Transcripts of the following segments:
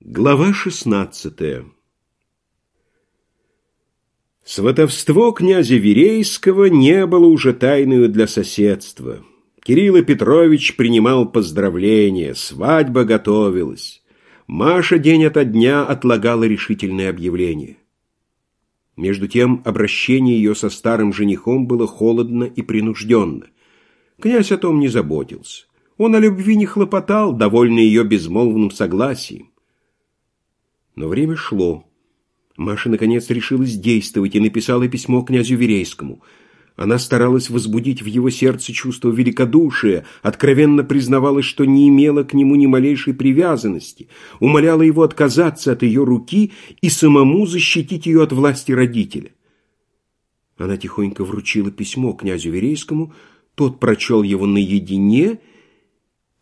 Глава шестнадцатая Сватовство князя Верейского не было уже тайною для соседства. Кирилл Петрович принимал поздравления, свадьба готовилась. Маша день ото дня отлагала решительное объявление. Между тем обращение ее со старым женихом было холодно и принужденно. Князь о том не заботился. Он о любви не хлопотал, довольный ее безмолвным согласием. Но время шло. Маша, наконец, решилась действовать и написала письмо князю Верейскому. Она старалась возбудить в его сердце чувство великодушия, откровенно признавалась, что не имела к нему ни малейшей привязанности, умоляла его отказаться от ее руки и самому защитить ее от власти родителя. Она тихонько вручила письмо князю Верейскому, тот прочел его наедине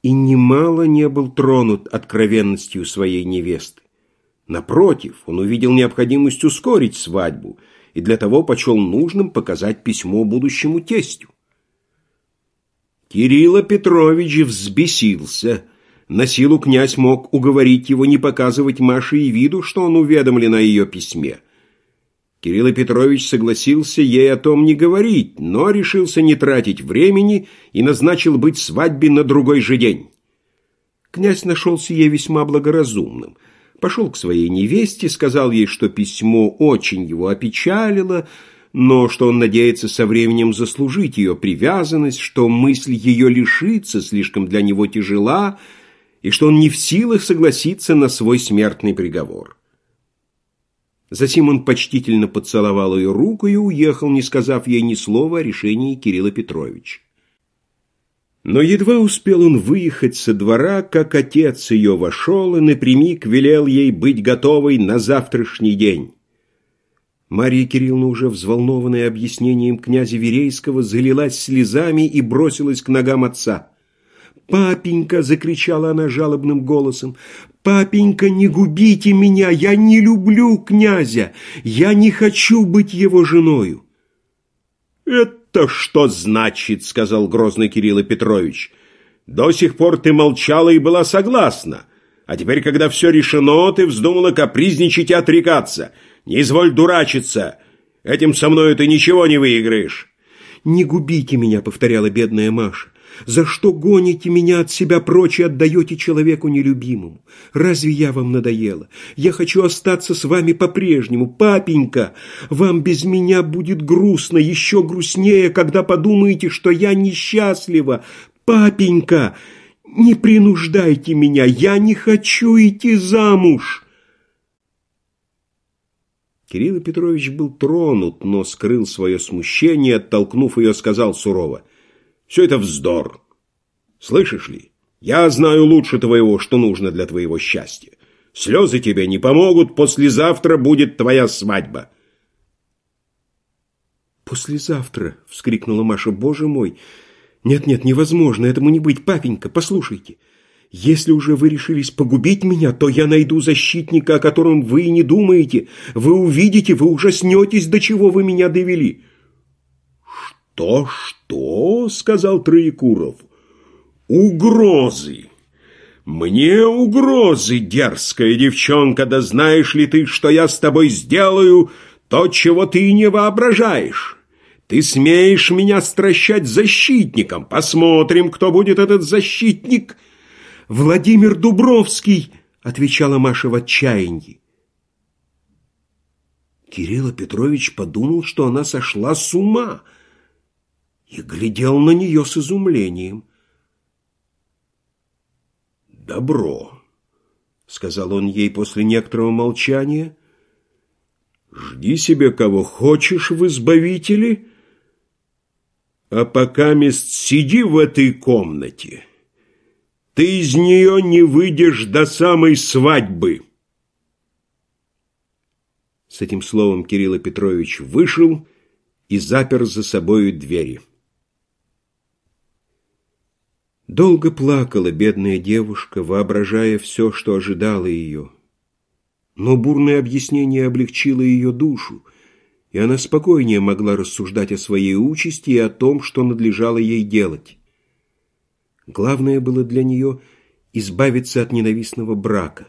и немало не был тронут откровенностью своей невесты. Напротив, он увидел необходимость ускорить свадьбу и для того почел нужным показать письмо будущему тестю. Кирилла Петрович взбесился. На силу князь мог уговорить его не показывать Маше и виду, что он уведомлен о ее письме. Кирилл Петрович согласился ей о том не говорить, но решился не тратить времени и назначил быть свадьбе на другой же день. Князь нашелся ей весьма благоразумным – пошел к своей невесте, сказал ей, что письмо очень его опечалило, но что он надеется со временем заслужить ее привязанность, что мысль ее лишиться слишком для него тяжела, и что он не в силах согласиться на свой смертный приговор. Затем он почтительно поцеловал ее руку и уехал, не сказав ей ни слова о решении Кирилла Петровича. Но едва успел он выехать со двора, как отец ее вошел и напрямик велел ей быть готовой на завтрашний день. Мария Кирилловна, уже взволнованная объяснением князя Верейского, залилась слезами и бросилась к ногам отца. «Папенька!» — закричала она жалобным голосом. «Папенька, не губите меня! Я не люблю князя! Я не хочу быть его женою!» «Это «Это что значит?» — сказал грозный Кирилл Петрович. «До сих пор ты молчала и была согласна, а теперь, когда все решено, ты вздумала капризничать и отрекаться. Не изволь дурачиться, этим со мною ты ничего не выиграешь». «Не губите меня», — повторяла бедная Маша. За что гоните меня от себя прочь и отдаете человеку нелюбимому? Разве я вам надоела? Я хочу остаться с вами по-прежнему. Папенька, вам без меня будет грустно, еще грустнее, когда подумаете, что я несчастлива. Папенька, не принуждайте меня, я не хочу идти замуж. Кирилл Петрович был тронут, но скрыл свое смущение, оттолкнув ее, сказал сурово — все это вздор. Слышишь ли, я знаю лучше твоего, что нужно для твоего счастья. Слезы тебе не помогут, послезавтра будет твоя свадьба. «Послезавтра!» — вскрикнула Маша. «Боже мой! Нет-нет, невозможно, этому не быть. Папенька, послушайте, если уже вы решились погубить меня, то я найду защитника, о котором вы и не думаете. Вы увидите, вы ужаснетесь, до чего вы меня довели». «Что, что?» — сказал Троекуров. «Угрозы! Мне угрозы, дерзкая девчонка, да знаешь ли ты, что я с тобой сделаю то, чего ты не воображаешь? Ты смеешь меня стращать защитником. Посмотрим, кто будет этот защитник». «Владимир Дубровский!» — отвечала Маша в отчаянии. Кирилл Петрович подумал, что она сошла с ума — и глядел на нее с изумлением. «Добро», — сказал он ей после некоторого молчания, — «жди себе кого хочешь в избавителе, а пока мест сиди в этой комнате, ты из нее не выйдешь до самой свадьбы». С этим словом Кирилл Петрович вышел и запер за собою двери. Долго плакала бедная девушка, воображая все, что ожидало ее. Но бурное объяснение облегчило ее душу, и она спокойнее могла рассуждать о своей участи и о том, что надлежало ей делать. Главное было для нее избавиться от ненавистного брака.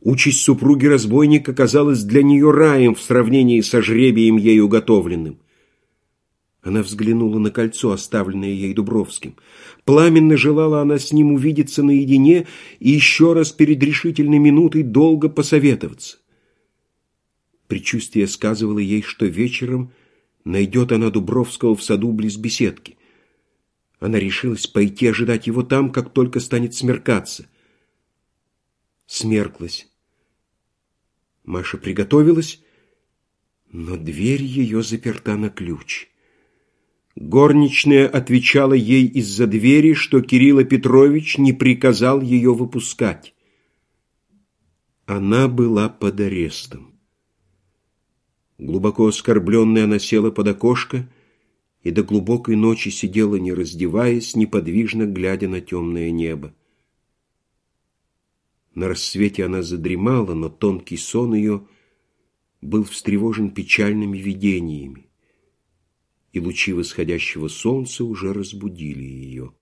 Участь супруги разбойника казалась для нее раем в сравнении со жребием ей уготовленным. Она взглянула на кольцо, оставленное ей Дубровским. Пламенно желала она с ним увидеться наедине и еще раз перед решительной минутой долго посоветоваться. Причувствие сказывало ей, что вечером найдет она Дубровского в саду близ беседки. Она решилась пойти ожидать его там, как только станет смеркаться. Смерклась. Маша приготовилась, но дверь ее заперта на ключ. Горничная отвечала ей из-за двери, что Кирилл Петрович не приказал ее выпускать. Она была под арестом. Глубоко оскорбленная она села под окошко и до глубокой ночи сидела, не раздеваясь, неподвижно глядя на темное небо. На рассвете она задремала, но тонкий сон ее был встревожен печальными видениями и лучи восходящего солнца уже разбудили ее.